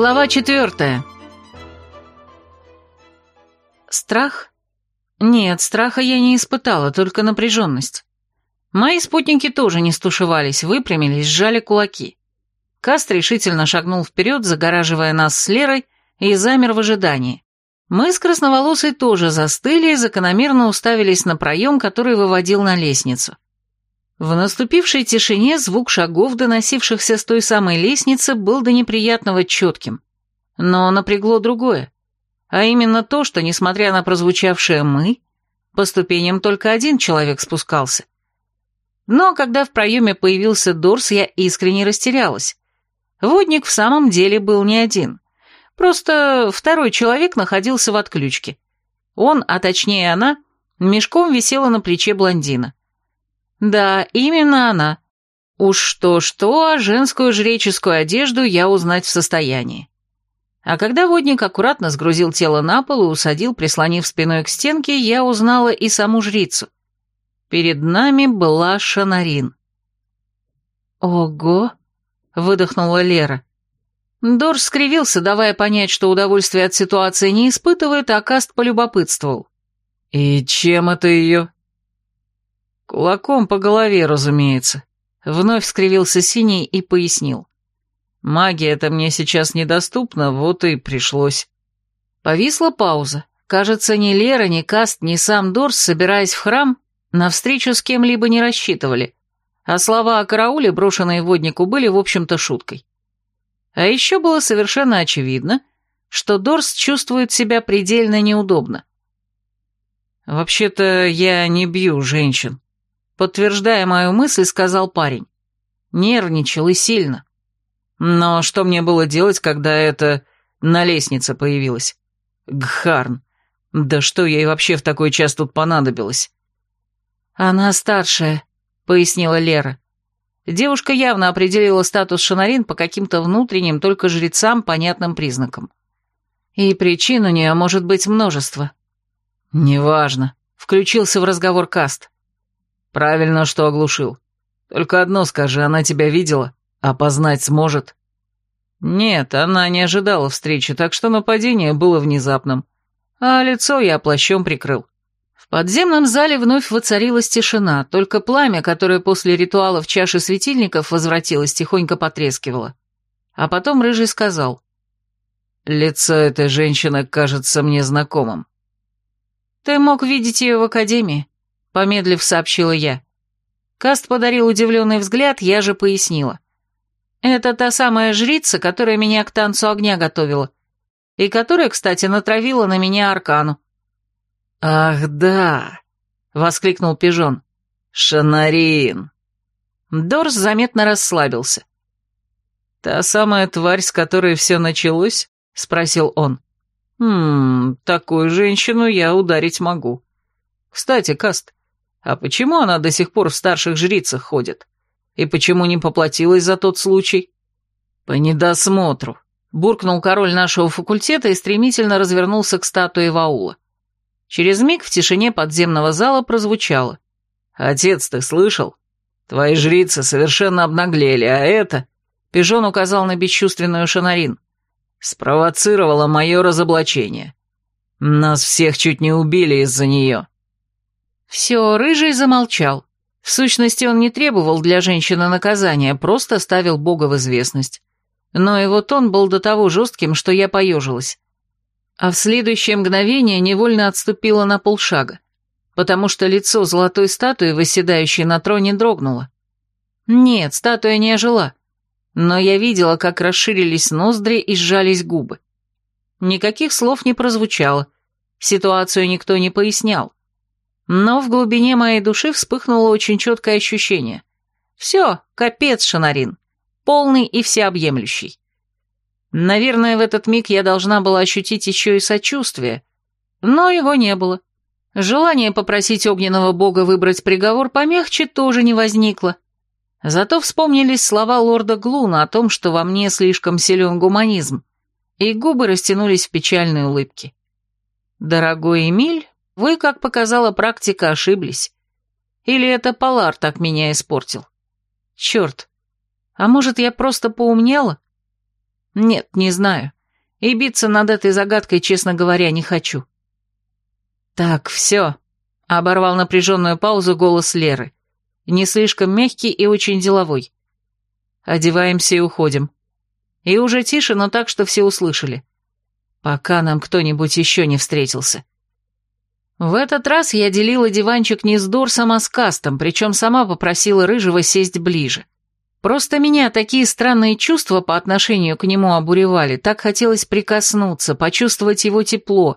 Глава четвертая. Страх? Нет, страха я не испытала, только напряженность. Мои спутники тоже не стушевались, выпрямились, сжали кулаки. Каст решительно шагнул вперед, загораживая нас с Лерой, и замер в ожидании. Мы с красноволосой тоже застыли и закономерно уставились на проем, который выводил на лестницу. В наступившей тишине звук шагов, доносившихся с той самой лестницы, был до неприятного четким. Но напрягло другое. А именно то, что, несмотря на прозвучавшее «мы», по ступеням только один человек спускался. Но когда в проеме появился Дорс, я искренне растерялась. Водник в самом деле был не один. Просто второй человек находился в отключке. Он, а точнее она, мешком висела на плече блондина. Да, именно она. Уж что-что, а женскую жреческую одежду я узнать в состоянии. А когда водник аккуратно сгрузил тело на пол и усадил, прислонив спиной к стенке, я узнала и саму жрицу. Перед нами была Шанарин. «Ого!» — выдохнула Лера. Дорс скривился, давая понять, что удовольствия от ситуации не испытывает, а Каст полюбопытствовал. «И чем это ее?» Кулаком по голове, разумеется. Вновь скривился Синий и пояснил. Магия-то мне сейчас недоступна, вот и пришлось. Повисла пауза. Кажется, ни Лера, ни Каст, ни сам Дорс, собираясь в храм, на встречу с кем-либо не рассчитывали, а слова о карауле, брошенные воднику, были, в общем-то, шуткой. А еще было совершенно очевидно, что Дорс чувствует себя предельно неудобно. «Вообще-то я не бью женщин», Подтверждая мою мысль, сказал парень. Нервничал и сильно. Но что мне было делать, когда это на лестнице появилась? Гхарн. Да что ей вообще в такой час тут понадобилось? Она старшая, пояснила Лера. Девушка явно определила статус Шанарин по каким-то внутренним, только жрецам понятным признакам. И причин у нее может быть множество. Неважно, включился в разговор Каст. Правильно, что оглушил. Только одно скажи, она тебя видела? Опознать сможет? Нет, она не ожидала встречи, так что нападение было внезапным. А лицо я плащом прикрыл. В подземном зале вновь воцарилась тишина, только пламя, которое после ритуала в чаше светильников возвратилось, тихонько потрескивало. А потом Рыжий сказал. «Лицо этой женщины кажется мне знакомым». «Ты мог видеть ее в академии. — помедлив сообщила я. Каст подарил удивленный взгляд, я же пояснила. «Это та самая жрица, которая меня к танцу огня готовила, и которая, кстати, натравила на меня аркану». «Ах, да!» — воскликнул Пижон. «Шанарин!» Дорс заметно расслабился. «Та самая тварь, с которой все началось?» — спросил он. «Хм, такую женщину я ударить могу. Кстати, Каст, а почему она до сих пор в старших жрицах ходит? И почему не поплатилась за тот случай? По недосмотру. Буркнул король нашего факультета и стремительно развернулся к статуе Ваула. Через миг в тишине подземного зала прозвучало. «Отец, ты слышал? Твои жрицы совершенно обнаглели, а это...» Пижон указал на бесчувственную Шанарин. «Спровоцировало мое разоблачение. Нас всех чуть не убили из-за нее». Все, Рыжий замолчал. В сущности, он не требовал для женщины наказания, просто ставил Бога в известность. Но его тон был до того жестким, что я поежилась. А в следующее мгновение невольно отступила на полшага, потому что лицо золотой статуи, восседающей на троне, дрогнуло. Нет, статуя не ожила, но я видела, как расширились ноздри и сжались губы. Никаких слов не прозвучало, ситуацию никто не пояснял. Но в глубине моей души вспыхнуло очень четкое ощущение. Все, капец, Шанарин. Полный и всеобъемлющий. Наверное, в этот миг я должна была ощутить еще и сочувствие, но его не было. Желание попросить огненного бога выбрать приговор помягче тоже не возникло. Зато вспомнились слова лорда Глуна о том, что во мне слишком силен гуманизм, и губы растянулись в печальной улыбке. Дорогой Эмиль, вы, как показала практика, ошиблись. Или это Полар так меня испортил? Черт, а может, я просто поумнела? Нет, не знаю. И биться над этой загадкой, честно говоря, не хочу. Так, все. Оборвал напряженную паузу голос Леры. Не слишком мягкий и очень деловой. Одеваемся и уходим. И уже тише, но так, что все услышали. Пока нам кто-нибудь еще не встретился. В этот раз я делила диванчик не с Дорсом, а с Кастом, причем сама попросила Рыжего сесть ближе. Просто меня такие странные чувства по отношению к нему обуревали, так хотелось прикоснуться, почувствовать его тепло.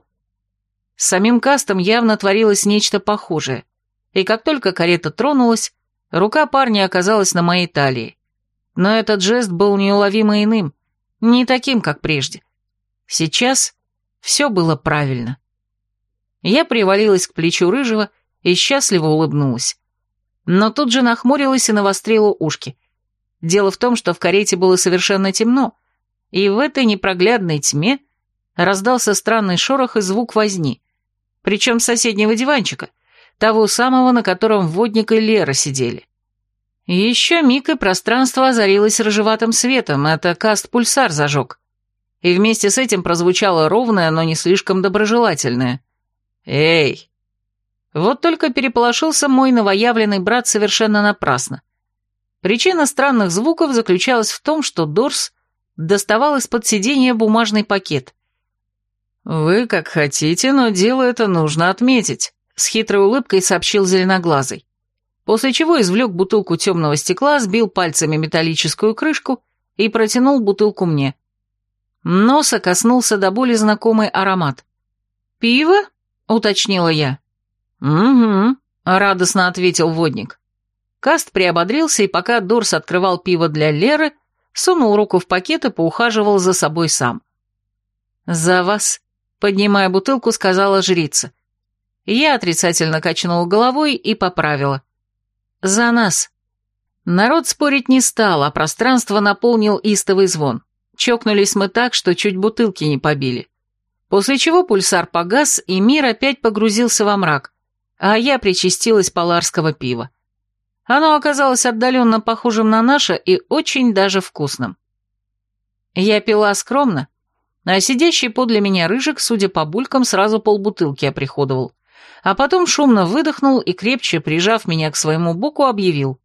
С самим Кастом явно творилось нечто похожее, и как только карета тронулась, рука парня оказалась на моей талии. Но этот жест был неуловимо иным, не таким, как прежде. Сейчас все было правильно. Я привалилась к плечу рыжего и счастливо улыбнулась. Но тут же нахмурилась и навострила ушки. Дело в том, что в карете было совершенно темно, и в этой непроглядной тьме раздался странный шорох и звук возни, причем с соседнего диванчика, того самого, на котором водник и Лера сидели. Еще миг и пространство озарилось рыжеватым светом, это каст-пульсар зажег. И вместе с этим прозвучало ровное, но не слишком доброжелательное — «Эй!» Вот только переполошился мой новоявленный брат совершенно напрасно. Причина странных звуков заключалась в том, что Дорс доставал из-под сиденья бумажный пакет. «Вы как хотите, но дело это нужно отметить», — с хитрой улыбкой сообщил зеленоглазый. После чего извлек бутылку темного стекла, сбил пальцами металлическую крышку и протянул бутылку мне. Носа коснулся до боли знакомый аромат. «Пиво?» — уточнила я. «Угу», — радостно ответил водник. Каст приободрился, и пока Дорс открывал пиво для Леры, сунул руку в пакет и поухаживал за собой сам. «За вас», — поднимая бутылку, сказала жрица. Я отрицательно качнула головой и поправила. «За нас». Народ спорить не стал, а пространство наполнил истовый звон. Чокнулись мы так, что чуть бутылки не побили. После чего пульсар погас, и мир опять погрузился во мрак, а я причастилась поларского пива. Оно оказалось отдаленно похожим на наше и очень даже вкусным. Я пила скромно, а сидящий подле меня рыжик, судя по булькам, сразу полбутылки оприходовал, а потом шумно выдохнул и, крепче прижав меня к своему боку, объявил.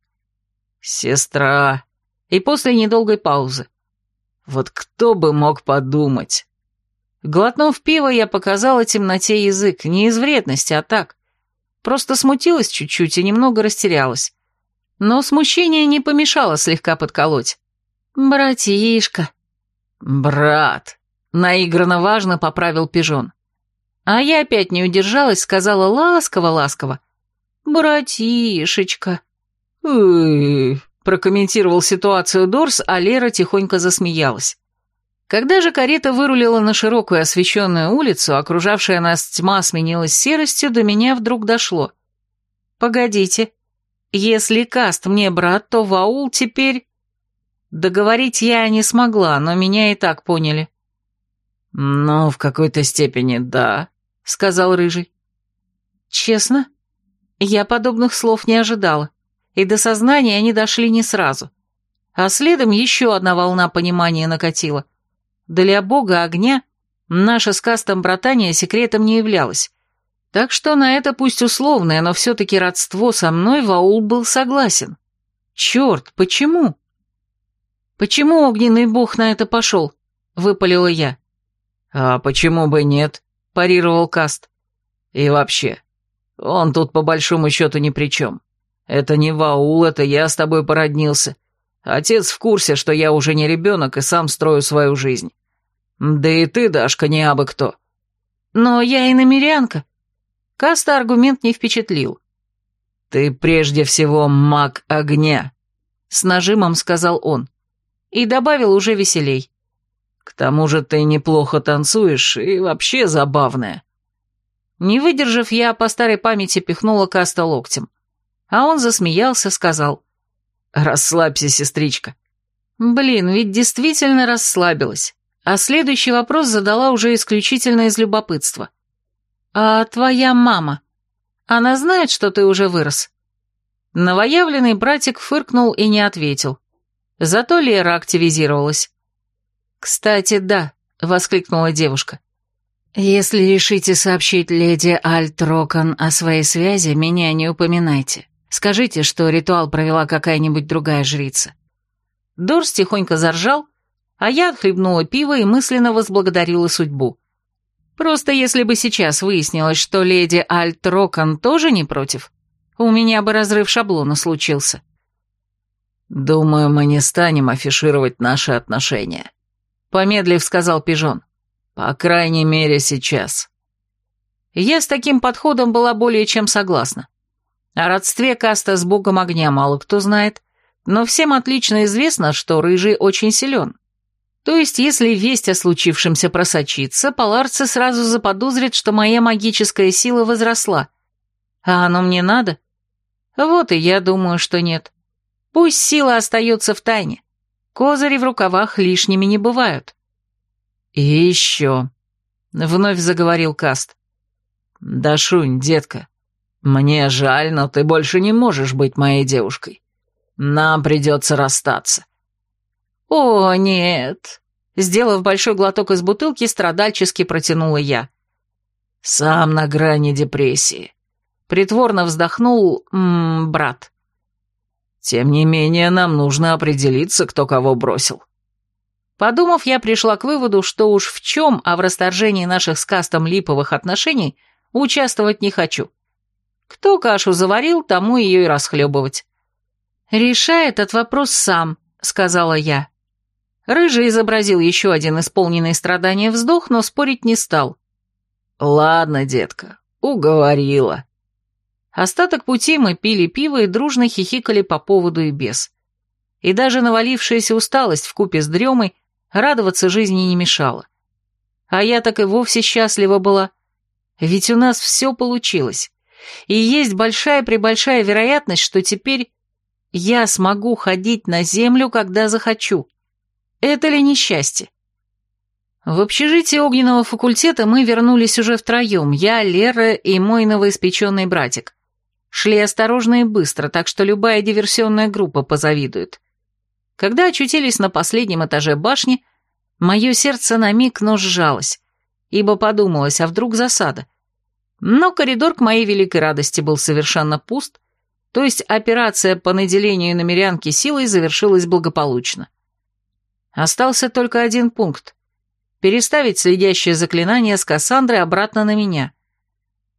«Сестра!» И после недолгой паузы. «Вот кто бы мог подумать!» Глотнув пиво, я показала темноте язык, не из вредности, а так. Просто смутилась чуть-чуть и немного растерялась. Но смущение не помешало слегка подколоть. «Братишка». «Брат», — наигранно важно поправил пижон. А я опять не удержалась, сказала ласково-ласково. «Братишечка». прокомментировал ситуацию Дорс, а Лера тихонько засмеялась. Когда же карета вырулила на широкую освещенную улицу, окружавшая нас тьма сменилась серостью, до меня вдруг дошло. «Погодите, если Каст мне брат, то Ваул теперь...» Договорить я не смогла, но меня и так поняли. «Ну, в какой-то степени да», — сказал Рыжий. «Честно? Я подобных слов не ожидала, и до сознания они дошли не сразу. А следом еще одна волна понимания накатила — для бога огня наше с Кастом братание секретом не являлось. Так что на это пусть условное, но все-таки родство со мной Ваул был согласен. Черт, почему? Почему огненный бог на это пошел? Выпалила я. А почему бы нет? Парировал Каст. И вообще, он тут по большому счету ни при чем. Это не Ваул, это я с тобой породнился. Отец в курсе, что я уже не ребенок и сам строю свою жизнь. Да и ты, Дашка, не абы кто. Но я и намерянка. Каста аргумент не впечатлил. Ты прежде всего маг огня, с нажимом сказал он. И добавил уже веселей. К тому же ты неплохо танцуешь и вообще забавная. Не выдержав, я по старой памяти пихнула Каста локтем. А он засмеялся, сказал. «Расслабься, сестричка». Блин, ведь действительно расслабилась. А следующий вопрос задала уже исключительно из любопытства. «А твоя мама? Она знает, что ты уже вырос?» Новоявленный братик фыркнул и не ответил. Зато Лера активизировалась. «Кстати, да», — воскликнула девушка. «Если решите сообщить леди Альтрокон о своей связи, меня не упоминайте. Скажите, что ритуал провела какая-нибудь другая жрица». Дорс тихонько заржал, а я отхлебнула пиво и мысленно возблагодарила судьбу. Просто если бы сейчас выяснилось, что леди Альтрокон тоже не против, у меня бы разрыв шаблона случился. «Думаю, мы не станем афишировать наши отношения», — помедлив сказал Пижон. «По крайней мере, сейчас». Я с таким подходом была более чем согласна. О родстве каста с богом огня мало кто знает, но всем отлично известно, что Рыжий очень силен. То есть, если весть о случившемся просочится, паларцы сразу заподозрят, что моя магическая сила возросла. А оно мне надо? Вот и я думаю, что нет. Пусть сила остается в тайне. Козыри в рукавах лишними не бывают. «И еще», — вновь заговорил Каст. «Дашунь, детка, мне жаль, но ты больше не можешь быть моей девушкой. Нам придется расстаться». «О, нет!» Сделав большой глоток из бутылки, страдальчески протянула я. «Сам на грани депрессии», — притворно вздохнул м -м, брат. «Тем не менее, нам нужно определиться, кто кого бросил». Подумав, я пришла к выводу, что уж в чем, а в расторжении наших с Кастом липовых отношений участвовать не хочу. Кто кашу заварил, тому ее и расхлебывать. «Решай этот вопрос сам», — сказала я. Рыжий изобразил еще один исполненный страдания вздох, но спорить не стал. «Ладно, детка, уговорила». Остаток пути мы пили пиво и дружно хихикали по поводу и без. И даже навалившаяся усталость в купе с дремой радоваться жизни не мешала. А я так и вовсе счастлива была. Ведь у нас все получилось. И есть большая-пребольшая вероятность, что теперь я смогу ходить на землю, когда захочу. Это ли несчастье? В общежитие огненного факультета мы вернулись уже втроем, я, Лера и мой новоиспеченный братик. Шли осторожно и быстро, так что любая диверсионная группа позавидует. Когда очутились на последнем этаже башни, мое сердце на миг, но сжалось, ибо подумалось, а вдруг засада. Но коридор к моей великой радости был совершенно пуст, то есть операция по наделению намерянки силой завершилась благополучно. Остался только один пункт — переставить следящее заклинание с Кассандры обратно на меня.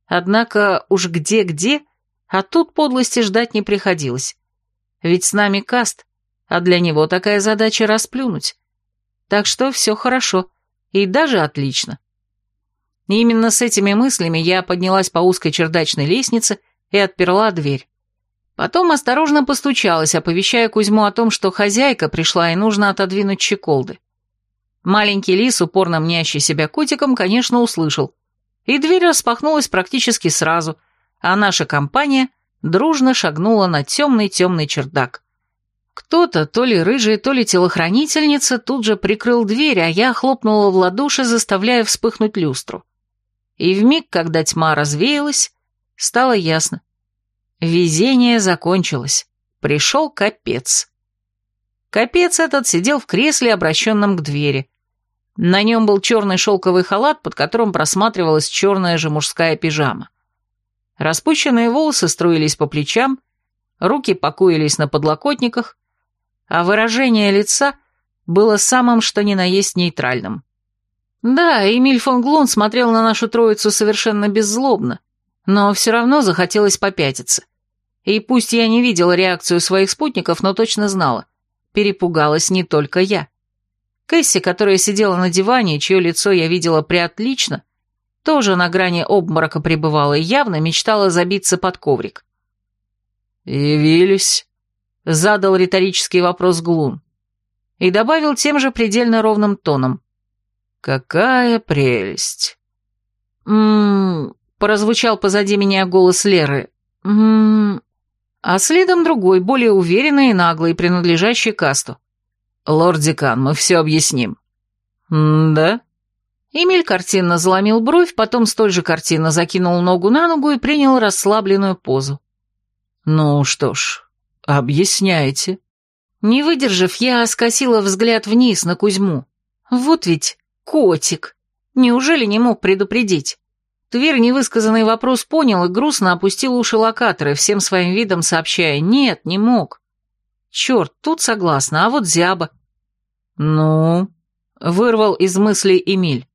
Однако уж где-где, а тут подлости ждать не приходилось. Ведь с нами каст, а для него такая задача расплюнуть. Так что все хорошо, и даже отлично. именно с этими мыслями я поднялась по узкой чердачной лестнице и отперла дверь. Потом осторожно постучалась, оповещая Кузьму о том, что хозяйка пришла и нужно отодвинуть чеколды. Маленький лис, упорно мнящий себя котиком, конечно, услышал. И дверь распахнулась практически сразу, а наша компания дружно шагнула на темный-темный чердак. Кто-то, то ли рыжая, то ли телохранительница, тут же прикрыл дверь, а я хлопнула в ладоши, заставляя вспыхнуть люстру. И вмиг, когда тьма развеялась, стало ясно. Везение закончилось. Пришел капец. Капец этот сидел в кресле, обращенном к двери. На нем был черный шелковый халат, под которым просматривалась черная же мужская пижама. Распущенные волосы струились по плечам, руки покоились на подлокотниках, а выражение лица было самым что ни на есть нейтральным. Да, Эмиль фон Глун смотрел на нашу троицу совершенно беззлобно, но все равно захотелось попятиться. И пусть я не видела реакцию своих спутников, но точно знала. Перепугалась не только я. Кэсси, которая сидела на диване, чье лицо я видела приотлично, тоже на грани обморока пребывала и явно мечтала забиться под коврик. «Явились?» — задал риторический вопрос Глун. И добавил тем же предельно ровным тоном. «Какая прелесть!» «М-м-м...» прозвучал позади меня голос Леры. «М-м-м...» а следом другой, более уверенный и наглый, принадлежащий касту. «Лорд-декан, мы все объясним». «Да?» Эмиль картинно заломил бровь, потом столь же картинно закинул ногу на ногу и принял расслабленную позу. «Ну что ж, объясняйте». Не выдержав, я скосила взгляд вниз на Кузьму. Вот ведь котик. Неужели не мог предупредить? Тверь невысказанный вопрос понял и грустно опустил уши локаторы, всем своим видом сообщая «нет, не мог». Черт, тут согласна, а вот зяба. «Ну?» — вырвал из мыслей Эмиль.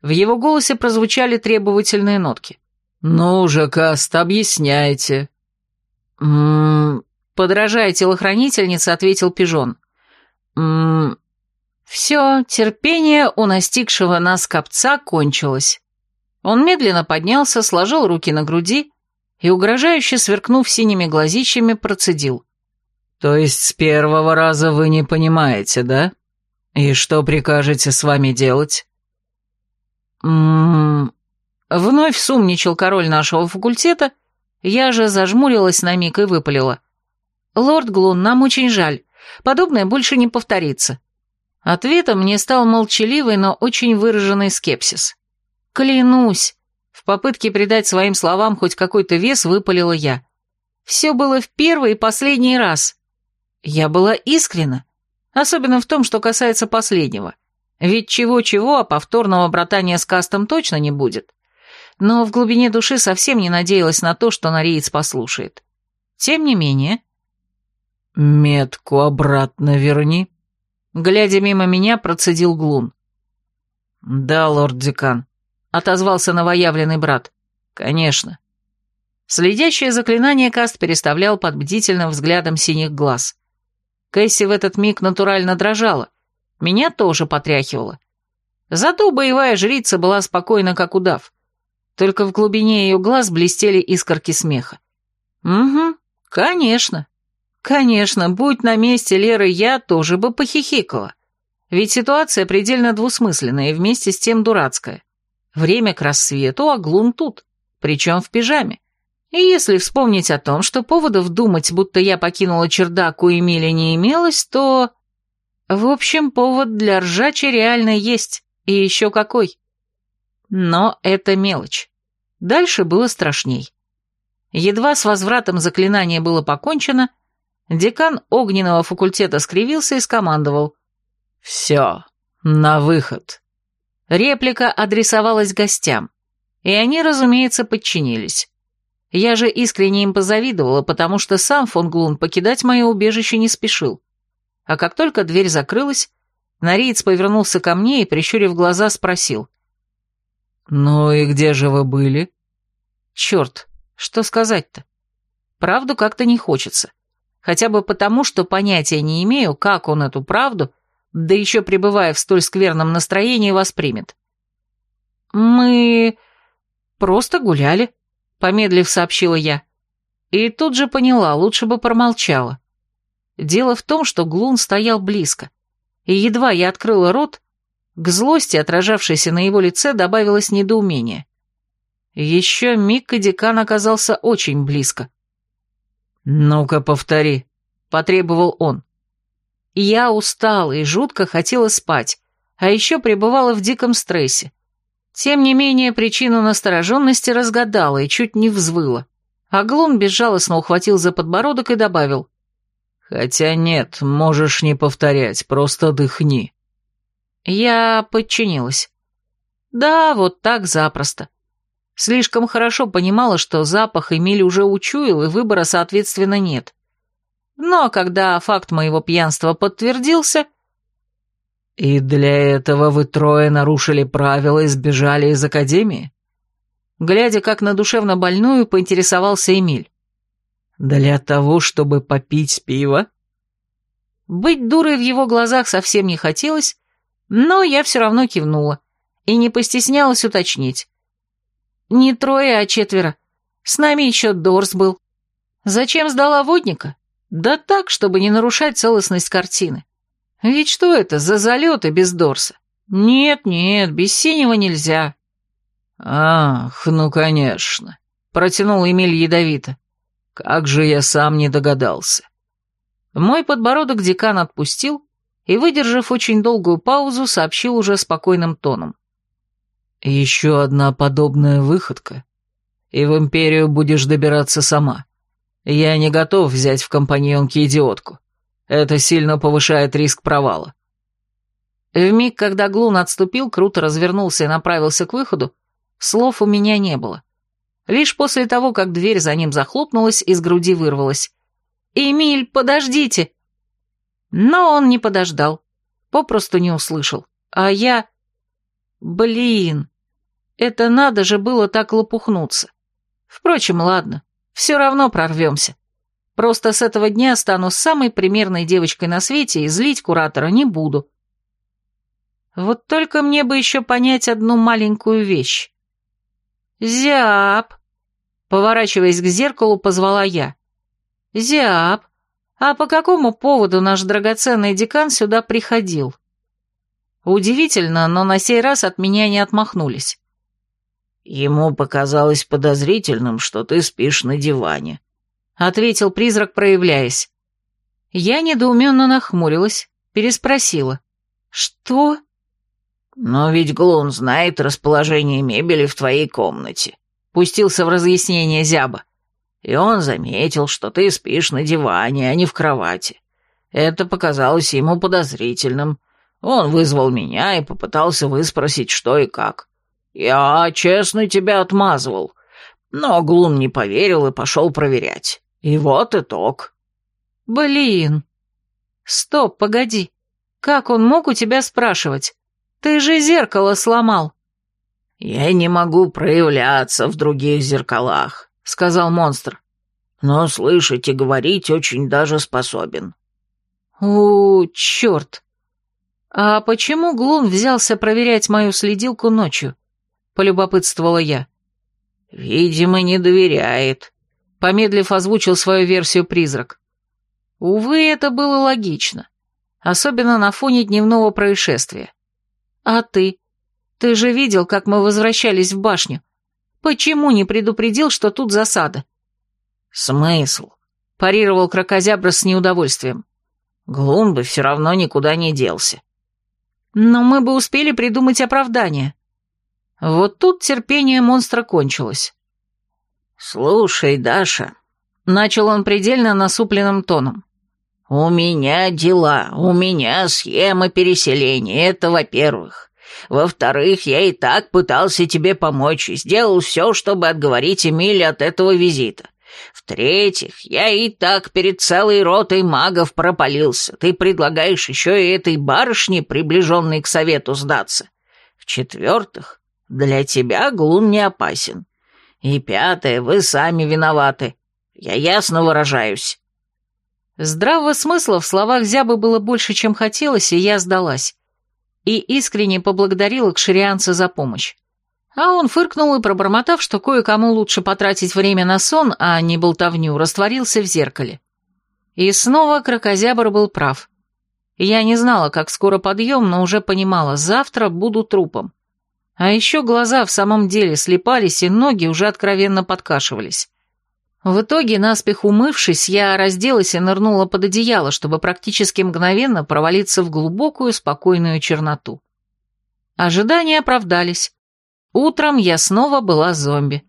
В его голосе прозвучали требовательные нотки. «Ну же, Каст, объясняйте». «М-м-м...» Подражая телохранительнице, ответил Пижон. «М-м...» Все, терпение у настигшего нас копца кончилось. Он медленно поднялся, сложил руки на груди и, угрожающе сверкнув синими глазищами, процедил. «То есть с первого раза вы не понимаете, да? И что прикажете с вами делать?» «М-м-м...» Вновь сумничал король нашего факультета, я же зажмурилась на миг и выпалила. «Лорд Глун, нам очень жаль. Подобное больше не повторится». Ответом мне стал молчаливый, но очень выраженный скепсис. Клянусь, в попытке придать своим словам хоть какой-то вес выпалила я. Все было в первый и последний раз. Я была искрена, особенно в том, что касается последнего. Ведь чего-чего, а повторного братания с кастом точно не будет. Но в глубине души совсем не надеялась на то, что Нориец послушает. Тем не менее... «Метку обратно верни», — глядя мимо меня, процедил Глун. «Да, лорд-декан», отозвался новоявленный брат. «Конечно». Следящее заклинание Каст переставлял под бдительным взглядом синих глаз. Кэсси в этот миг натурально дрожала. Меня тоже потряхивало. Зато боевая жрица была спокойна, как удав. Только в глубине ее глаз блестели искорки смеха. «Угу, конечно. Конечно, будь на месте Леры я, тоже бы похихикала. Ведь ситуация предельно двусмысленная и вместе с тем дурацкая. Время к рассвету, а Глун тут, причем в пижаме. И если вспомнить о том, что поводов думать, будто я покинула чердак у Эмили не имелось, то... В общем, повод для ржачи реально есть, и еще какой. Но это мелочь. Дальше было страшней. Едва с возвратом заклинания было покончено, декан огненного факультета скривился и скомандовал. «Все, на выход». Реплика адресовалась гостям, и они, разумеется, подчинились. Я же искренне им позавидовала, потому что сам фон Глун покидать мое убежище не спешил. А как только дверь закрылась, Нориец повернулся ко мне и, прищурив глаза, спросил. «Ну и где же вы были?» «Черт, что сказать-то? Правду как-то не хочется. Хотя бы потому, что понятия не имею, как он эту правду да еще пребывая в столь скверном настроении, воспримет. «Мы просто гуляли», — помедлив сообщила я. И тут же поняла, лучше бы промолчала. Дело в том, что Глун стоял близко, и едва я открыла рот, к злости, отражавшейся на его лице, добавилось недоумение. Еще миг, и декан оказался очень близко. «Ну-ка, повтори», — потребовал он. Я устала и жутко хотела спать, а еще пребывала в диком стрессе. Тем не менее, причину настороженности разгадала и чуть не взвыла. Аглун безжалостно ухватил за подбородок и добавил. «Хотя нет, можешь не повторять, просто дыхни». Я подчинилась. Да, вот так запросто. Слишком хорошо понимала, что запах Эмиль уже учуял, и выбора, соответственно, нет. Но когда факт моего пьянства подтвердился... «И для этого вы трое нарушили правила и сбежали из академии?» Глядя как на душевно больную, поинтересовался Эмиль. «Для того, чтобы попить пиво?» Быть дурой в его глазах совсем не хотелось, но я все равно кивнула и не постеснялась уточнить. «Не трое, а четверо. С нами еще Дорс был. Зачем сдала водника? Да так, чтобы не нарушать целостность картины. Ведь что это за залеты без Дорса? Нет, нет, без синего нельзя. Ах, ну конечно, протянул Эмиль ядовито. Как же я сам не догадался. Мой подбородок декан отпустил и, выдержав очень долгую паузу, сообщил уже спокойным тоном. «Еще одна подобная выходка, и в Империю будешь добираться сама. Я не готов взять в компаньонки идиотку. Это сильно повышает риск провала. В миг, когда Глун отступил, круто развернулся и направился к выходу, слов у меня не было. Лишь после того, как дверь за ним захлопнулась, из груди вырвалась. «Эмиль, подождите!» Но он не подождал, попросту не услышал. А я... Блин, это надо же было так лопухнуться. Впрочем, ладно, все равно прорвемся. Просто с этого дня стану самой примерной девочкой на свете и злить куратора не буду. Вот только мне бы еще понять одну маленькую вещь. «Зяб!» Поворачиваясь к зеркалу, позвала я. «Зяб, а по какому поводу наш драгоценный декан сюда приходил?» Удивительно, но на сей раз от меня не отмахнулись. «Ему показалось подозрительным, что ты спишь на диване», — ответил призрак, проявляясь. Я недоуменно нахмурилась, переспросила. «Что?» «Но ведь Глун знает расположение мебели в твоей комнате», — пустился в разъяснение Зяба. «И он заметил, что ты спишь на диване, а не в кровати. Это показалось ему подозрительным. Он вызвал меня и попытался выспросить, что и как. Я честно тебя отмазывал, но Глун не поверил и пошел проверять. И вот итог». «Блин! Стоп, погоди. Как он мог у тебя спрашивать? Ты же зеркало сломал». «Я не могу проявляться в других зеркалах», — сказал монстр. «Но слышать и говорить очень даже способен». «У, черт! А почему Глун взялся проверять мою следилку ночью?» — полюбопытствовала я. «Видимо, не доверяет», — помедлив озвучил свою версию призрак. Увы, это было логично, особенно на фоне дневного происшествия. «А ты? Ты же видел, как мы возвращались в башню. Почему не предупредил, что тут засада?» «Смысл?» – парировал крокозябра с неудовольствием. «Глун бы все равно никуда не делся». «Но мы бы успели придумать оправдание». Вот тут терпение монстра кончилось. «Слушай, Даша», — начал он предельно насупленным тоном, «У меня дела, у меня схема переселения, это во-первых. Во-вторых, я и так пытался тебе помочь и сделал все, чтобы отговорить Эмиля от этого визита. В-третьих, я и так перед целой ротой магов пропалился. Ты предлагаешь еще и этой барышне, приближенной к совету, сдаться. В-четвертых, для тебя Глун не опасен. И пятое, вы сами виноваты. Я ясно выражаюсь. Здравого смысла в словах Зябы было больше, чем хотелось, и я сдалась. И искренне поблагодарила кширианца за помощь. А он фыркнул и, пробормотав, что кое-кому лучше потратить время на сон, а не болтовню, растворился в зеркале. И снова крокозябр был прав. Я не знала, как скоро подъем, но уже понимала, завтра буду трупом. А еще глаза в самом деле слепались, и ноги уже откровенно подкашивались. В итоге, наспех умывшись, я разделась и нырнула под одеяло, чтобы практически мгновенно провалиться в глубокую, спокойную черноту. Ожидания оправдались. Утром я снова была зомби.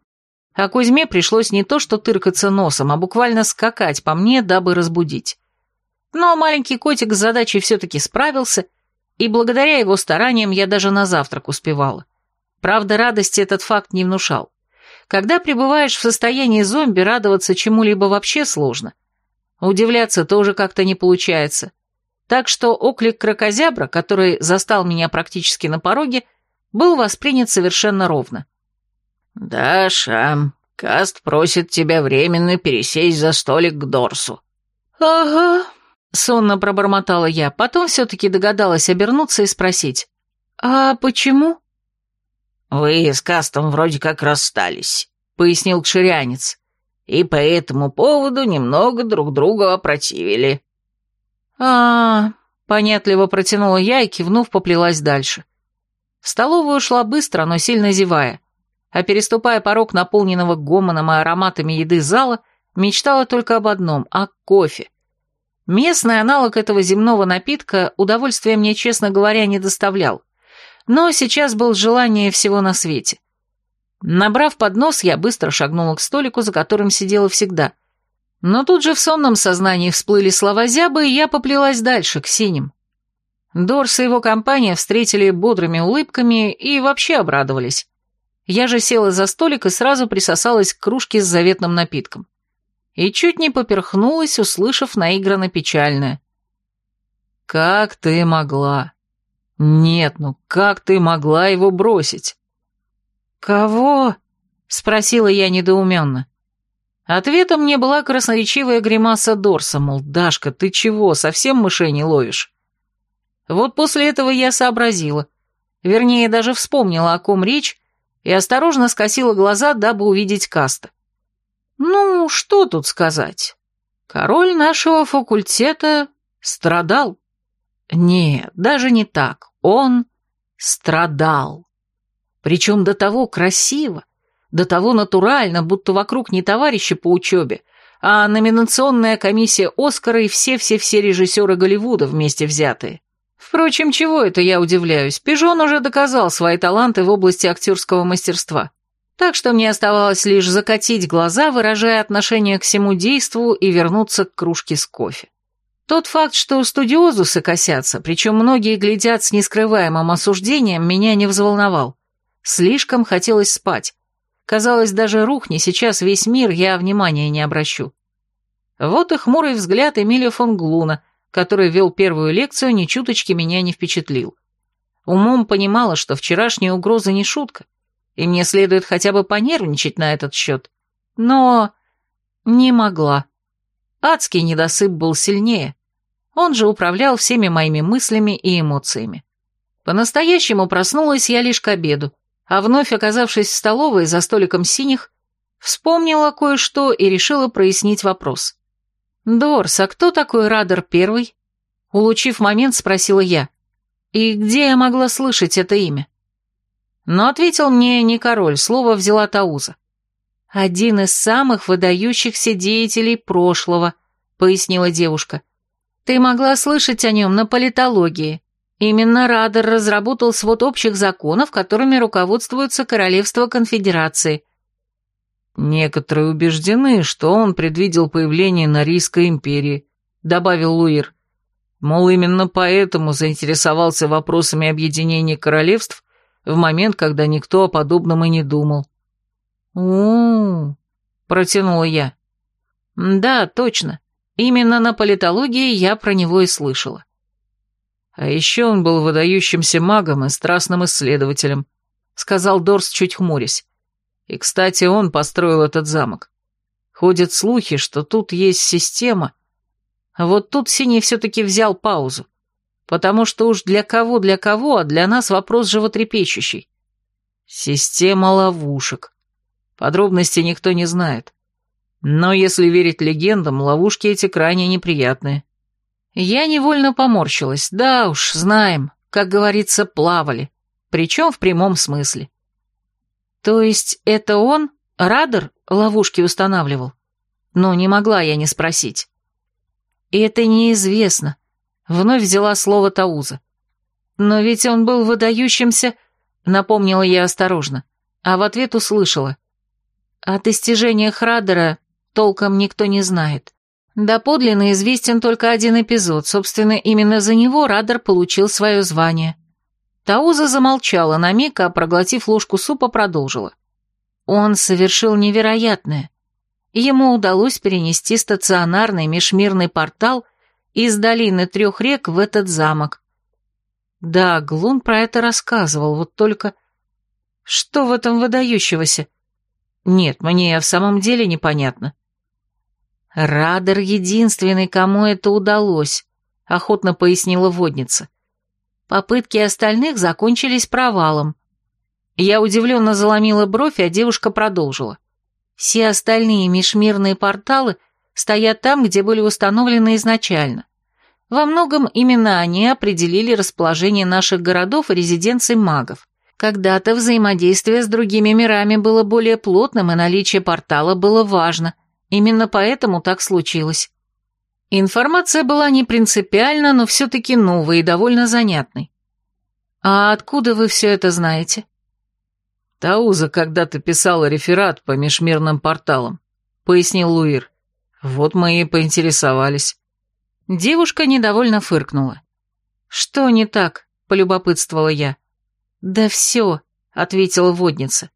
А Кузьме пришлось не то что тыркаться носом, а буквально скакать по мне, дабы разбудить. Но маленький котик с задачей все-таки справился, и благодаря его стараниям я даже на завтрак успевала. Правда, радости этот факт не внушал. Когда пребываешь в состоянии зомби, радоваться чему-либо вообще сложно. Удивляться тоже как-то не получается. Так что оклик крокозябра, который застал меня практически на пороге, был воспринят совершенно ровно. «Даша, Каст просит тебя временно пересесть за столик к Дорсу». «Ага», — сонно пробормотала я, потом все-таки догадалась обернуться и спросить. «А почему?» «Вы с Кастом вроде как расстались», — пояснил кширянец, «и по этому поводу немного друг друга опротивили». А, -а, а понятливо протянула я и, кивнув, поплелась дальше. В столовую ушла быстро, но сильно зевая, а переступая порог наполненного гомоном и ароматами еды зала, мечтала только об одном — о кофе. Местный аналог этого земного напитка удовольствия мне, честно говоря, не доставлял но сейчас был желание всего на свете. Набрав поднос, я быстро шагнула к столику, за которым сидела всегда. Но тут же в сонном сознании всплыли слова зябы, и я поплелась дальше, к синим. Дорс и его компания встретили бодрыми улыбками и вообще обрадовались. Я же села за столик и сразу присосалась к кружке с заветным напитком. И чуть не поперхнулась, услышав наигранно печальное. «Как ты могла? Нет, ну как ты могла его бросить?» «Кого?» — спросила я недоуменно. Ответом мне была красноречивая гримаса Дорса, мол, «Дашка, ты чего, совсем мышей не ловишь?» Вот после этого я сообразила, вернее, даже вспомнила, о ком речь, и осторожно скосила глаза, дабы увидеть Каста. Ну, что тут сказать? Король нашего факультета страдал. Нет, даже не так. Он страдал. Причем до того красиво, до того натурально, будто вокруг не товарищи по учебе, а номинационная комиссия Оскара и все-все-все режиссеры Голливуда вместе взятые. Впрочем, чего это я удивляюсь? Пижон уже доказал свои таланты в области актерского мастерства. Так что мне оставалось лишь закатить глаза, выражая отношение к всему действу и вернуться к кружке с кофе. Тот факт, что студиозусы косятся, причем многие глядят с нескрываемым осуждением, меня не взволновал. Слишком хотелось спать. Казалось, даже рухни сейчас весь мир, я внимания не обращу. Вот и хмурый взгляд Эмилия фон Глуна, который вел первую лекцию, ни чуточки меня не впечатлил. Умом понимала, что вчерашняя угроза не шутка, и мне следует хотя бы понервничать на этот счет. Но не могла. Адский недосып был сильнее. Он же управлял всеми моими мыслями и эмоциями. По-настоящему проснулась я лишь к обеду, а вновь оказавшись в столовой за столиком синих, вспомнила кое-что и решила прояснить вопрос. «Дорс, а кто такой Радар Первый?» Улучив момент, спросила я. «И где я могла слышать это имя?» Но ответил мне не король, слово взяла Тауза. «Один из самых выдающихся деятелей прошлого», — пояснила девушка. «Ты могла слышать о нем на политологии. Именно Радар разработал свод общих законов, которыми руководствуется Королевство Конфедерации». «Некоторые убеждены, что он предвидел появление Норийской империи», — добавил Луир. Мол, именно поэтому заинтересовался вопросами объединения королевств в момент, когда никто о подобном и не думал. У протянула я. «Да, точно. Именно на политологии я про него и слышала». «А еще он был выдающимся магом и страстным исследователем», — сказал Дорс, чуть хмурясь. «И, кстати, он построил этот замок. Ходят слухи, что тут есть система...» Вот тут Синий все-таки взял паузу потому что уж для кого, для кого, а для нас вопрос животрепещущий. Система ловушек. Подробностей никто не знает. Но если верить легендам, ловушки эти крайне неприятные. Я невольно поморщилась. Да уж, знаем, как говорится, плавали. Причем в прямом смысле. То есть это он, Радер, ловушки устанавливал? Но не могла я не спросить. И это неизвестно, Вновь взяла слово Тауза. «Но ведь он был выдающимся...» Напомнила я осторожно, а в ответ услышала. «О достижениях Радера толком никто не знает. Доподлинно известен только один эпизод, собственно, именно за него Радер получил свое звание». Тауза замолчала на миг, а, проглотив ложку супа, продолжила. Он совершил невероятное. Ему удалось перенести стационарный межмирный портал из долины трех рек в этот замок. Да, Глун про это рассказывал, вот только... Что в этом выдающегося? Нет, мне в самом деле непонятно. Радер единственный, кому это удалось, охотно пояснила водница. Попытки остальных закончились провалом. Я удивленно заломила бровь, а девушка продолжила. Все остальные межмирные порталы — стоят там, где были установлены изначально. Во многом именно они определили расположение наших городов и резиденций магов. Когда-то взаимодействие с другими мирами было более плотным, и наличие портала было важно. Именно поэтому так случилось. Информация была не принципиальна, но все-таки новой и довольно занятной. «А откуда вы все это знаете?» «Тауза когда-то писала реферат по межмирным порталам», — пояснил Луир. Вот мы и поинтересовались. Девушка недовольно фыркнула. «Что не так?» — полюбопытствовала я. «Да все», — ответила водница.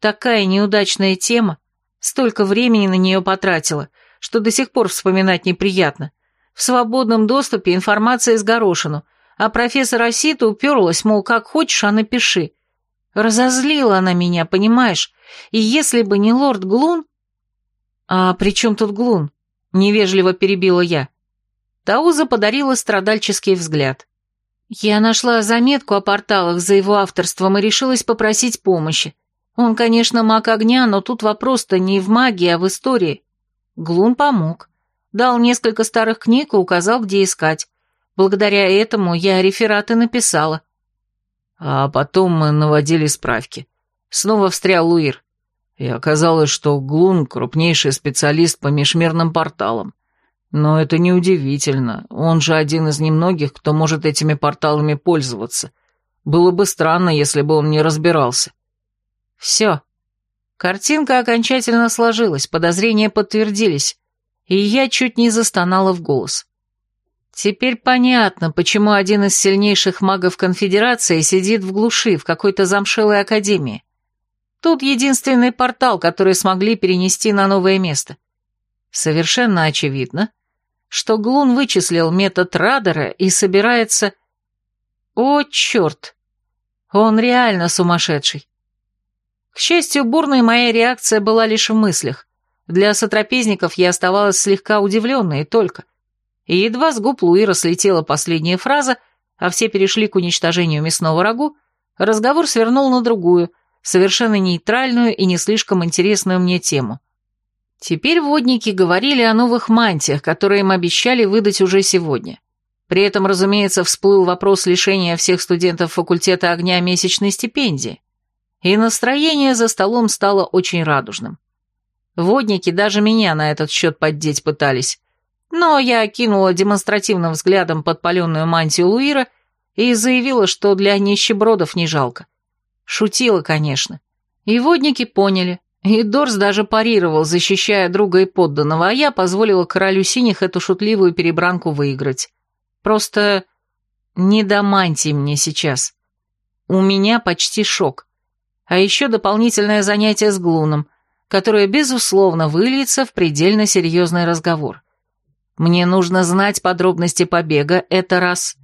«Такая неудачная тема, столько времени на нее потратила, что до сих пор вспоминать неприятно. В свободном доступе информация из горошину, а профессор Осита уперлась, мол, как хочешь, а напиши. Разозлила она меня, понимаешь? И если бы не лорд Глун... А при чем тут Глун? Невежливо перебила я. Тауза подарила страдальческий взгляд. Я нашла заметку о порталах за его авторством и решилась попросить помощи. Он, конечно, маг огня, но тут вопрос-то не в магии, а в истории. Глун помог. Дал несколько старых книг и указал, где искать. Благодаря этому я рефераты написала. А потом мы наводили справки. Снова встрял Луир. И оказалось, что Глун — крупнейший специалист по межмирным порталам. Но это неудивительно, он же один из немногих, кто может этими порталами пользоваться. Было бы странно, если бы он не разбирался. Все. Картинка окончательно сложилась, подозрения подтвердились, и я чуть не застонала в голос. Теперь понятно, почему один из сильнейших магов Конфедерации сидит в глуши в какой-то замшелой академии. Тут единственный портал, который смогли перенести на новое место. Совершенно очевидно, что Глун вычислил метод Радера и собирается... О, черт! Он реально сумасшедший. К счастью, бурная моя реакция была лишь в мыслях. Для сотрапезников я оставалась слегка удивленной только. И едва с губ Луира слетела последняя фраза, а все перешли к уничтожению мясного рагу, разговор свернул на другую, совершенно нейтральную и не слишком интересную мне тему. Теперь водники говорили о новых мантиях, которые им обещали выдать уже сегодня. При этом, разумеется, всплыл вопрос лишения всех студентов факультета огня месячной стипендии. И настроение за столом стало очень радужным. Водники даже меня на этот счет поддеть пытались. Но я окинула демонстративным взглядом подпаленную мантию Луира и заявила, что для нищебродов не жалко. Шутила, конечно. И водники поняли, и Дорс даже парировал, защищая друга и подданного, а я позволила королю синих эту шутливую перебранку выиграть. Просто не до мантии мне сейчас. У меня почти шок. А еще дополнительное занятие с Глуном, которое, безусловно, выльется в предельно серьезный разговор. Мне нужно знать подробности побега, это раз.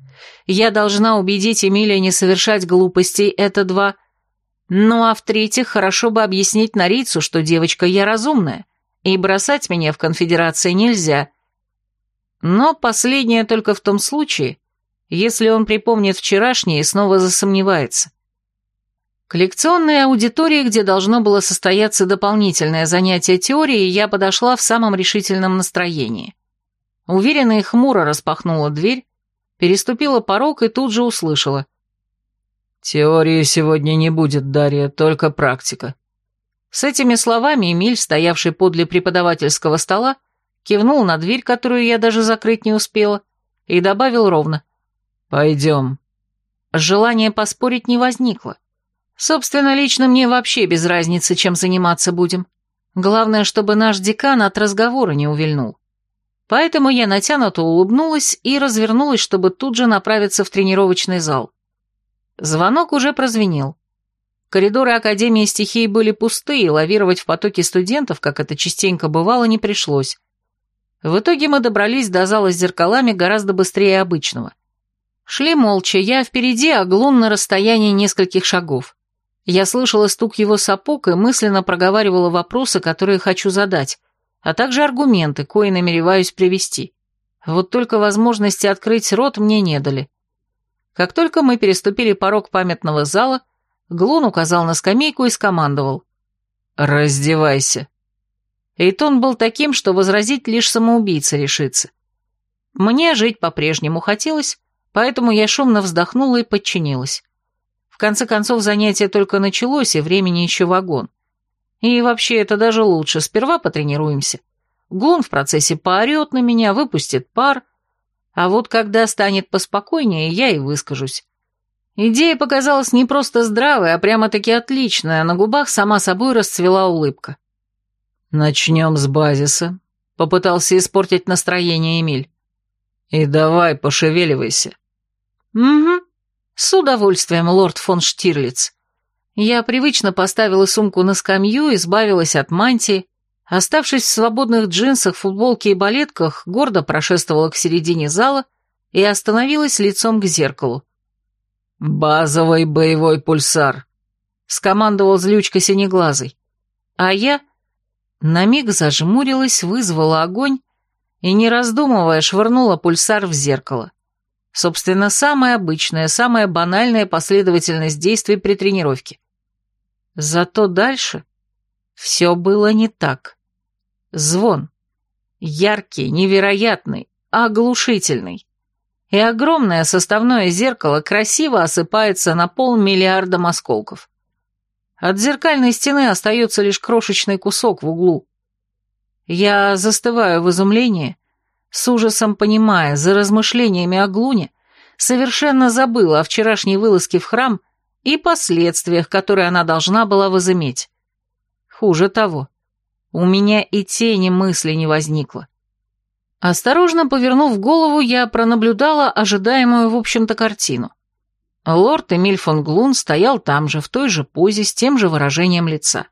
Я должна убедить Эмилия не совершать глупостей, это два. Ну а в-третьих, хорошо бы объяснить Нарицу, что девочка я разумная, и бросать меня в конфедерации нельзя. Но последнее только в том случае, если он припомнит вчерашнее и снова засомневается. К лекционной аудитории, где должно было состояться дополнительное занятие теорией, я подошла в самом решительном настроении. Уверенно и хмуро распахнула дверь, переступила порог и тут же услышала. «Теории сегодня не будет, Дарья, только практика». С этими словами Эмиль, стоявший подле преподавательского стола, кивнул на дверь, которую я даже закрыть не успела, и добавил ровно. «Пойдем». Желание поспорить не возникло. Собственно, лично мне вообще без разницы, чем заниматься будем. Главное, чтобы наш декан от разговора не увильнул. Поэтому я натянуто улыбнулась и развернулась, чтобы тут же направиться в тренировочный зал. Звонок уже прозвенел. Коридоры Академии стихий были пусты, и лавировать в потоке студентов, как это частенько бывало, не пришлось. В итоге мы добрались до зала с зеркалами гораздо быстрее обычного. Шли молча, я впереди, а Глун на расстоянии нескольких шагов. Я слышала стук его сапог и мысленно проговаривала вопросы, которые хочу задать, а также аргументы, кои намереваюсь привести. Вот только возможности открыть рот мне не дали. Как только мы переступили порог памятного зала, Глун указал на скамейку и скомандовал. «Раздевайся». И тон был таким, что возразить лишь самоубийца решится. Мне жить по-прежнему хотелось, поэтому я шумно вздохнула и подчинилась. В конце концов, занятие только началось, и времени еще вагон. И вообще, это даже лучше, сперва потренируемся. Глун в процессе поорет на меня, выпустит пар, а вот когда станет поспокойнее, я и выскажусь. Идея показалась не просто здравой, а прямо-таки отличная, на губах сама собой расцвела улыбка. «Начнем с базиса», — попытался испортить настроение Эмиль. «И давай, пошевеливайся». Угу. С удовольствием, лорд фон Штирлиц. Я привычно поставила сумку на скамью, избавилась от мантии, оставшись в свободных джинсах, футболке и балетках, гордо прошествовала к середине зала и остановилась лицом к зеркалу. «Базовый боевой пульсар», — скомандовал злючка синеглазый. А я на миг зажмурилась, вызвала огонь и, не раздумывая, швырнула пульсар в зеркало. Собственно, самая обычная, самая банальная последовательность действий при тренировке. Зато дальше все было не так. Звон. Яркий, невероятный, оглушительный. И огромное составное зеркало красиво осыпается на полмиллиарда осколков. От зеркальной стены остается лишь крошечный кусок в углу. Я застываю в изумлении, с ужасом понимая, за размышлениями о Глуне, совершенно забыла о вчерашней вылазке в храм и последствиях, которые она должна была возыметь. Хуже того, у меня и тени мысли не возникло. Осторожно повернув голову, я пронаблюдала ожидаемую, в общем-то, картину. Лорд Эмиль фон Глун стоял там же, в той же позе, с тем же выражением лица.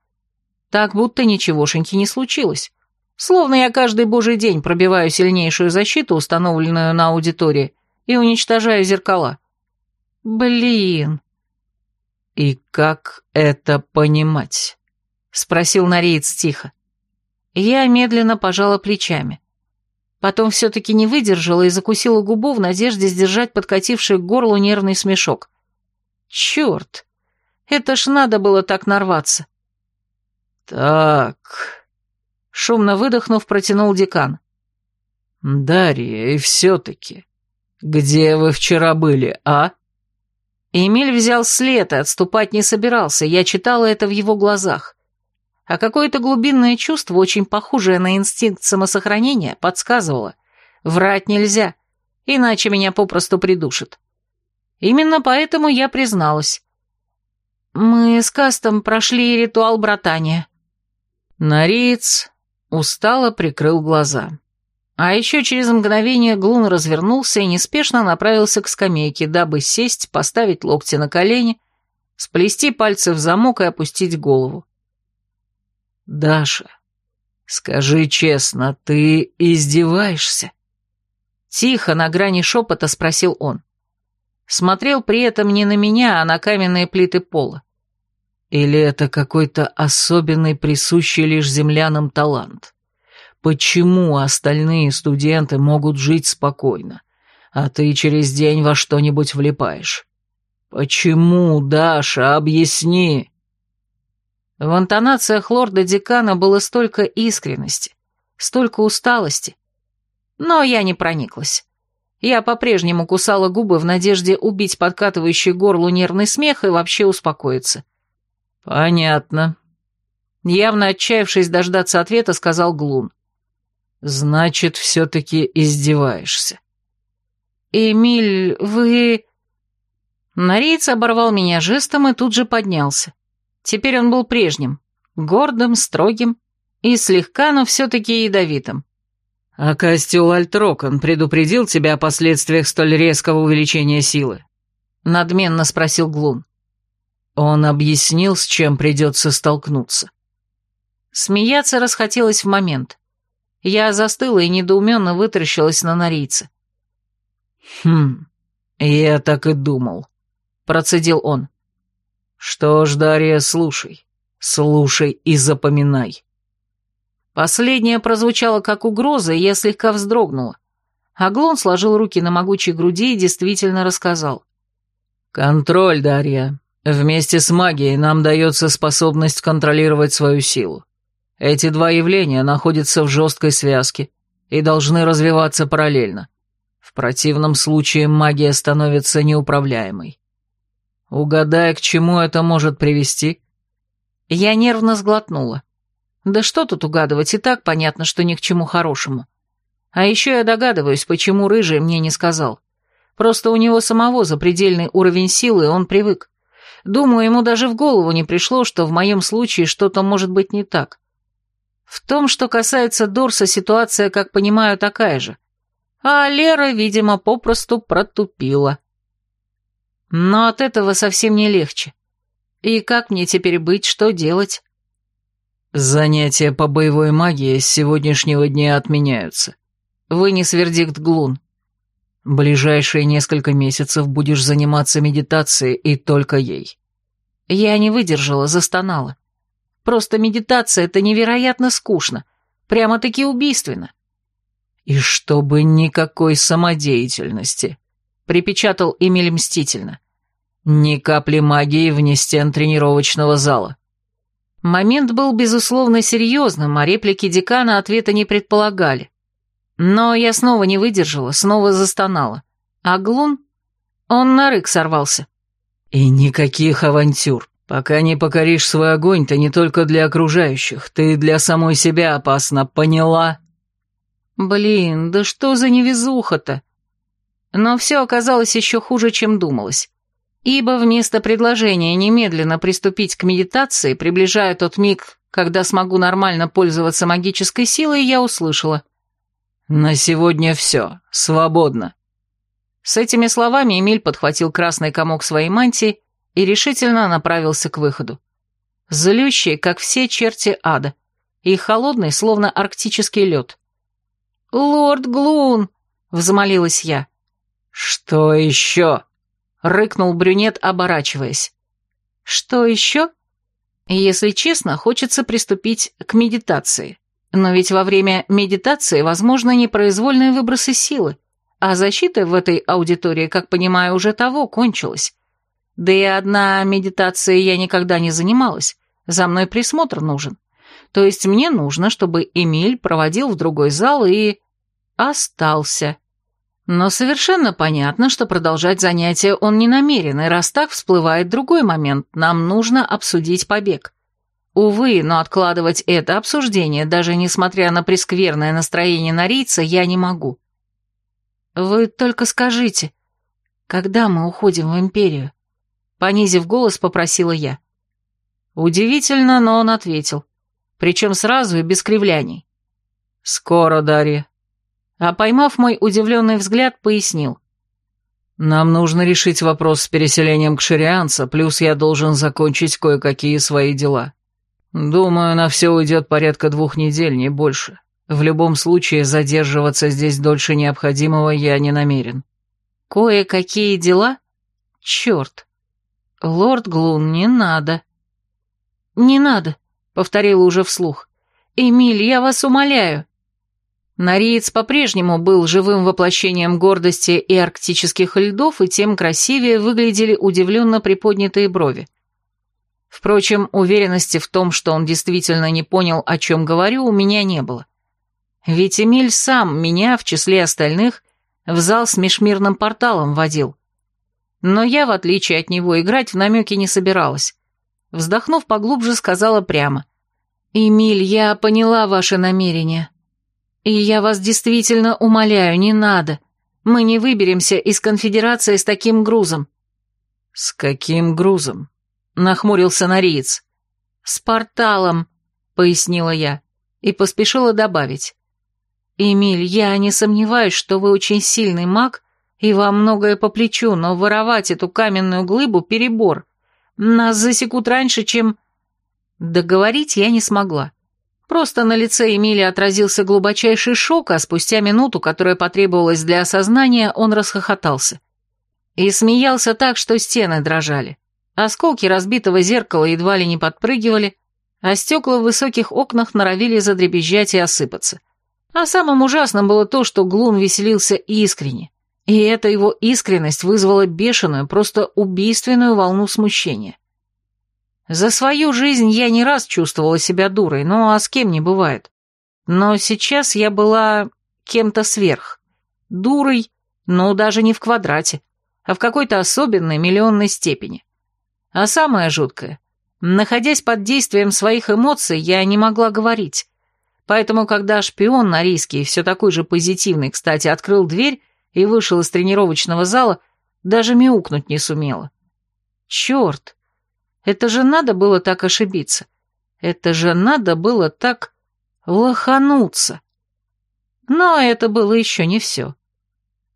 Так, будто ничегошеньки не случилось. Словно я каждый божий день пробиваю сильнейшую защиту, установленную на аудитории, и уничтожаю зеркала. Блин. «И как это понимать?» — спросил Нориец тихо. Я медленно пожала плечами. Потом все-таки не выдержала и закусила губу в надежде сдержать подкативший к горлу нервный смешок. Черт! Это ж надо было так нарваться. «Так...» Шумно выдохнув, протянул декан. «Дарья, и все-таки, где вы вчера были, а?» Эмиль взял след и отступать не собирался, я читала это в его глазах. А какое-то глубинное чувство, очень похожее на инстинкт самосохранения, подсказывало. Врать нельзя, иначе меня попросту придушат. Именно поэтому я призналась. Мы с Кастом прошли ритуал братания. Нариец Устало прикрыл глаза. А еще через мгновение Глун развернулся и неспешно направился к скамейке, дабы сесть, поставить локти на колени, сплести пальцы в замок и опустить голову. «Даша, скажи честно, ты издеваешься?» Тихо, на грани шепота спросил он. Смотрел при этом не на меня, а на каменные плиты пола. Или это какой-то особенный, присущий лишь землянам талант? Почему остальные студенты могут жить спокойно, а ты через день во что-нибудь влипаешь? Почему, Даша, объясни?» В интонациях лорда-декана было столько искренности, столько усталости. Но я не прониклась. Я по-прежнему кусала губы в надежде убить подкатывающий горлу нервный смех и вообще успокоиться. «Понятно». Явно отчаявшись дождаться ответа, сказал Глун. «Значит, все-таки издеваешься». «Эмиль, вы...» Норейц оборвал меня жестом и тут же поднялся. Теперь он был прежним, гордым, строгим и слегка, но все-таки ядовитым. «А Кастиул Альтрокон предупредил тебя о последствиях столь резкого увеличения силы?» — надменно спросил Глун. Он объяснил, с чем придется столкнуться. Смеяться расхотелось в момент. Я застыла и недоуменно вытаращилась на норийца. «Хм, я так и думал», — процедил он. «Что ж, Дарья, слушай, слушай и запоминай». Последнее прозвучало как угроза, и я слегка вздрогнула. Аглон сложил руки на могучей груди и действительно рассказал. «Контроль, Дарья. Вместе с магией нам дается способность контролировать свою силу. Эти два явления находятся в жесткой связке и должны развиваться параллельно. В противном случае магия становится неуправляемой. Угадай, к чему это может привести?» Я нервно сглотнула. Да что тут угадывать, и так понятно, что ни к чему хорошему. А еще я догадываюсь, почему Рыжий мне не сказал. Просто у него самого запредельный уровень силы, он привык. Думаю, ему даже в голову не пришло, что в моем случае что-то может быть не так. В том, что касается Дорса, ситуация, как понимаю, такая же. А Лера, видимо, попросту протупила. Но от этого совсем не легче. И как мне теперь быть, что делать? Занятия по боевой магии с сегодняшнего дня отменяются. Вынес вердикт Глун. Ближайшие несколько месяцев будешь заниматься медитацией и только ей. Я не выдержала, застонала. Просто медитация — это невероятно скучно. Прямо-таки убийственно. И чтобы никакой самодеятельности, припечатал Эмиль мстительно. Ни капли магии вне стен тренировочного зала. Момент был, безусловно, серьезным, а реплики декана ответа не предполагали. Но я снова не выдержала, снова застонала. А Глун? Он на рык сорвался. И никаких авантюр. Пока не покоришь свой огонь, ты не только для окружающих, ты для самой себя опасна, поняла? Блин, да что за невезуха-то? Но все оказалось еще хуже, чем думалось. Ибо вместо предложения немедленно приступить к медитации, приближая тот миг, когда смогу нормально пользоваться магической силой, я услышала. «На сегодня все. Свободно». С этими словами Эмиль подхватил красный комок своей мантии и решительно направился к выходу. Злющий, как все черти ада, и холодный, словно арктический лед. «Лорд Глун!» — взмолилась я. «Что еще?» — рыкнул брюнет, оборачиваясь. «Что еще?» Если честно, хочется приступить к медитации. Но ведь во время медитации возможны непроизвольные выбросы силы, а защита в этой аудитории, как понимаю, уже того кончилась. Да и одна медитация я никогда не занималась, за мной присмотр нужен. То есть мне нужно, чтобы Эмиль проводил в другой зал и... остался. Но совершенно понятно, что продолжать занятия он не намерен, и раз так всплывает другой момент, нам нужно обсудить побег. Увы, но откладывать это обсуждение, даже несмотря на прескверное настроение Норийца, я не могу. Вы только скажите, когда мы уходим в Империю? Понизив голос, попросила я. Удивительно, но он ответил. Причем сразу и без кривляний. «Скоро, Дарья». А поймав мой удивленный взгляд, пояснил. «Нам нужно решить вопрос с переселением к Ширианца, плюс я должен закончить кое-какие свои дела. Думаю, на все уйдет порядка двух недель, не больше. В любом случае, задерживаться здесь дольше необходимого я не намерен». «Кое-какие дела? Черт! «Лорд Глун, не надо». «Не надо», — повторила уже вслух. «Эмиль, я вас умоляю». Нориец по-прежнему был живым воплощением гордости и арктических льдов, и тем красивее выглядели удивленно приподнятые брови. Впрочем, уверенности в том, что он действительно не понял, о чем говорю, у меня не было. Ведь Эмиль сам меня, в числе остальных, в зал с межмирным порталом водил. Но я, в отличие от него, играть в намеки не собиралась. Вздохнув поглубже, сказала прямо. «Эмиль, я поняла ваше намерение. И я вас действительно умоляю, не надо. Мы не выберемся из конфедерации с таким грузом». «С каким грузом?» — нахмурился Нориец. «С порталом», — пояснила я, и поспешила добавить. «Эмиль, я не сомневаюсь, что вы очень сильный маг, и вам многое по плечу, но воровать эту каменную глыбу — перебор. Нас засекут раньше, чем...» Договорить я не смогла. Просто на лице Эмилия отразился глубочайший шок, а спустя минуту, которая потребовалась для осознания, он расхохотался. И смеялся так, что стены дрожали. Осколки разбитого зеркала едва ли не подпрыгивали, а стекла в высоких окнах норовили задребезжать и осыпаться. А самым ужасным было то, что Глун веселился искренне. И эта его искренность вызвала бешеную, просто убийственную волну смущения. За свою жизнь я не раз чувствовала себя дурой, ну а с кем не бывает. Но сейчас я была кем-то сверх. Дурой, но даже не в квадрате, а в какой-то особенной миллионной степени. А самое жуткое, находясь под действием своих эмоций, я не могла говорить. Поэтому, когда шпион Норийский, все такой же позитивный, кстати, открыл дверь, и вышел из тренировочного зала, даже мяукнуть не сумела. Черт! Это же надо было так ошибиться. Это же надо было так лохануться. Но это было еще не все.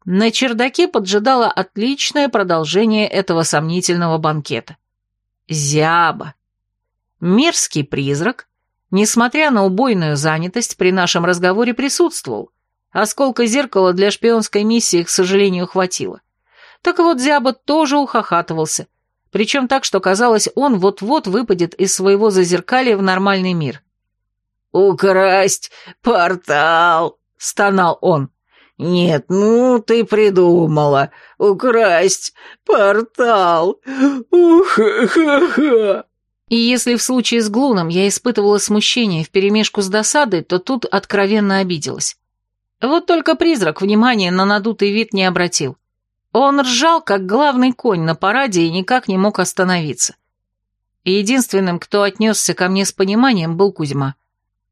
На чердаке поджидало отличное продолжение этого сомнительного банкета. Зяба. Мерзкий призрак, несмотря на убойную занятость, при нашем разговоре присутствовал. Осколка зеркала для шпионской миссии, к сожалению, хватило. Так вот, Зяба тоже ухахатывался, причем так, что казалось, он вот-вот выпадет из своего зазеркалья в нормальный мир. «Украсть портал!» — стонал он. «Нет, ну ты придумала. Украсть портал. Ух-ха-ха!» И если в случае с Глуном я испытывала смущение вперемешку с досадой, то тут откровенно обиделась. Вот только призрак внимания на надутый вид не обратил. Он ржал, как главный конь на параде, и никак не мог остановиться. единственным, кто отнесся ко мне с пониманием, был Кузьма.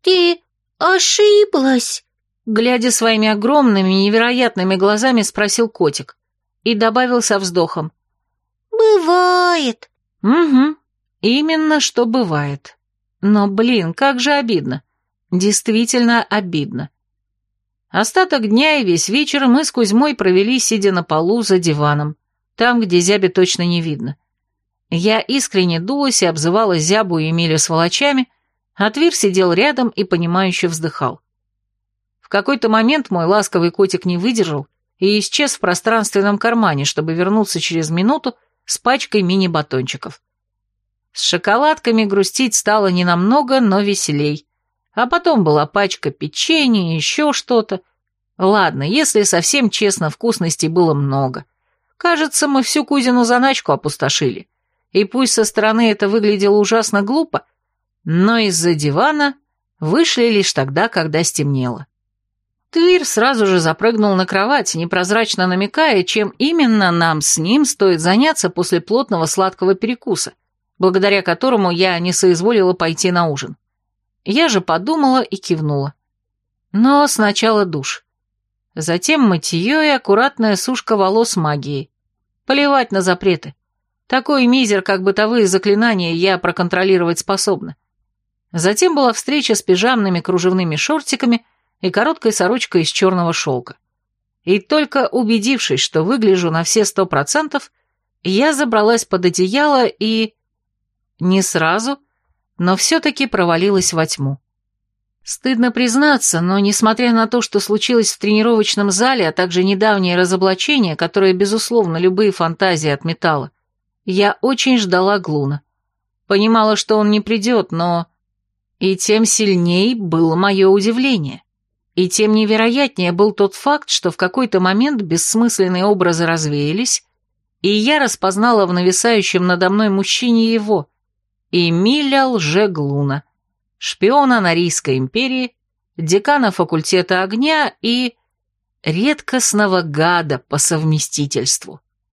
«Ты ошиблась?» Глядя своими огромными, невероятными глазами, спросил котик. И добавил со вздохом. «Бывает». «Угу, именно что бывает. Но, блин, как же обидно. Действительно обидно. Остаток дня и весь вечер мы с Кузьмой провели, сидя на полу за диваном, там, где зяби точно не видно. Я искренне дулась и обзывала зябу и Эмилю сволочами, а Твир сидел рядом и понимающе вздыхал какой-то момент мой ласковый котик не выдержал и исчез в пространственном кармане, чтобы вернуться через минуту с пачкой мини-батончиков. С шоколадками грустить стало не намного, но веселей. А потом была пачка печенья, еще что-то. Ладно, если совсем честно, вкусностей было много. Кажется, мы всю кузину заначку опустошили. И пусть со стороны это выглядело ужасно глупо, но из-за дивана вышли лишь тогда, когда стемнело. Твир сразу же запрыгнул на кровать, непрозрачно намекая, чем именно нам с ним стоит заняться после плотного сладкого перекуса, благодаря которому я не соизволила пойти на ужин. Я же подумала и кивнула. Но сначала душ. Затем мытье и аккуратная сушка волос магией. Поливать на запреты. Такой мизер, как бытовые заклинания, я проконтролировать способна. Затем была встреча с пижамными кружевными шортиками и короткой сорочкой из черного шелка. И только убедившись, что выгляжу на все сто процентов, я забралась под одеяло и... Не сразу, но все-таки провалилась во тьму. Стыдно признаться, но несмотря на то, что случилось в тренировочном зале, а также недавнее разоблачение, которое, безусловно, любые фантазии отметало, я очень ждала Глуна. Понимала, что он не придет, но... И тем сильней было мое удивление. И тем невероятнее был тот факт, что в какой-то момент бессмысленные образы развеялись, и я распознала в нависающем надо мной мужчине его, Эмиля Лжеглуна, шпиона Норийской империи, декана факультета огня и редкостного гада по совместительству.